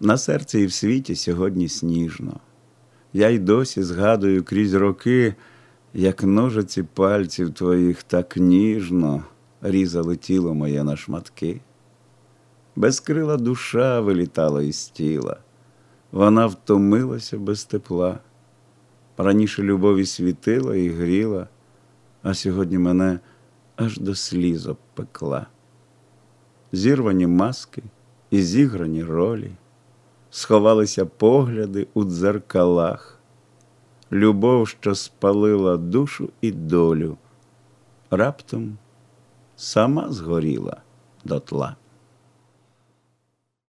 На серці і в світі сьогодні сніжно. Я й досі згадую крізь роки, як ножиці пальців твоїх так ніжно різали тіло моє на шматки. Безкрила душа вилітала із тіла, вона втомилася без тепла. Раніше любові світила і гріла, а сьогодні мене аж до сліз обпекла. Зірвані маски і зіграні ролі, сховалися погляди у дзеркалах, любов, що спалила душу і долю, раптом сама згоріла дотла.